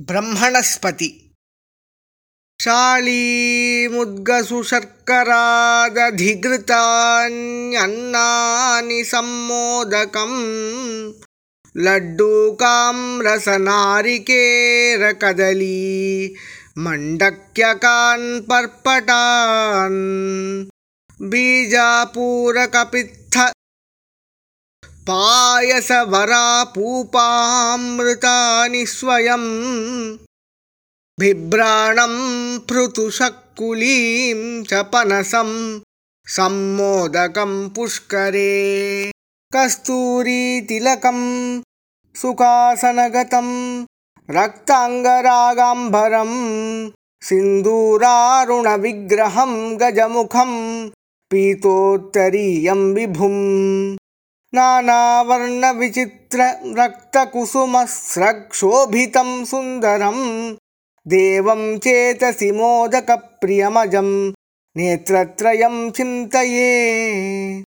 ब्रह्मणस्पति। शालीमुद्गसु शर्करादधिघृतान्यन्नानि सम्मोदकम् लड्डूकां रसनारिकेरकदली मण्डक्यकान् पर्पटान् बीजापूरकपित्थ पायसवरापूपामृतानि स्वयं बिभ्राणं पृथुषक्कुलीं च पनसं सम्मोदकं पुष्करे कस्तूरीतिलकं सुखासनगतं रक्ताङ्गरागाम्बरं सिन्दूरारुणविग्रहं गजमुखं पीतोत्तरीयं विभुम् नानावर्णविचित्ररक्तकुसुमस्रक्षोभितं सुन्दरं। देवं चेतसि मोदकप्रियमजं। नेत्रत्रयं चिन्तये